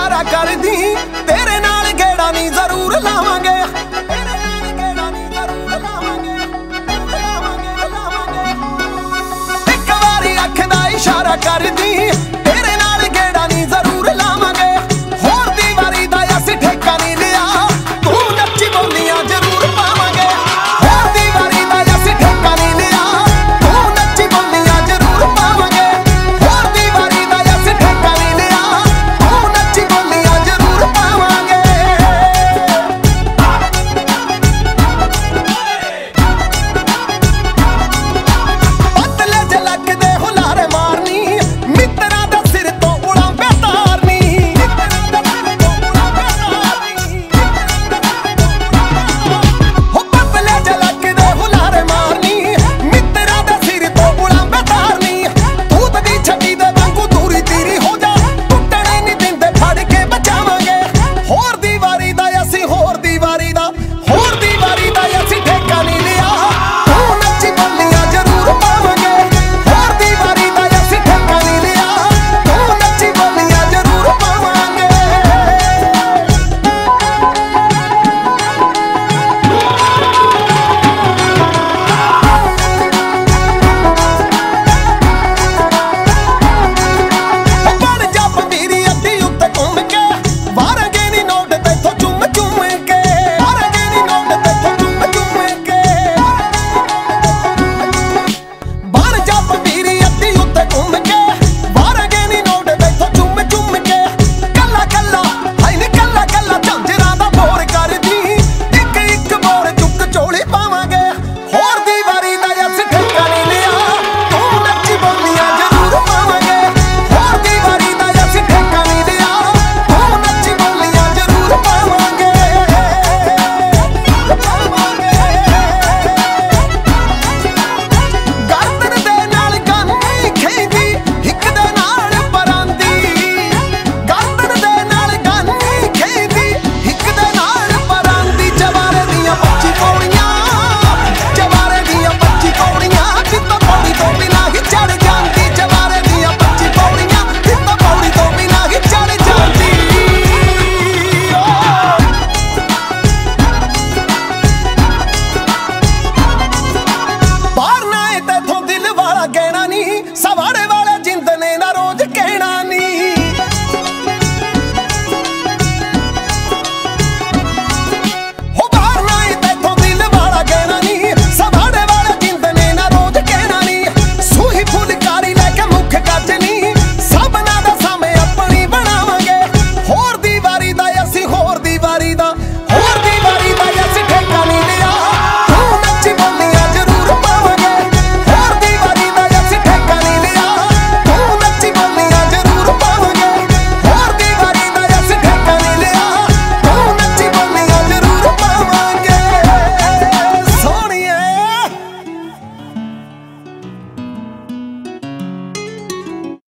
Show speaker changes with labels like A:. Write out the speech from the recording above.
A: ਇਸ਼ਾਰਾ ਕਰਦੀ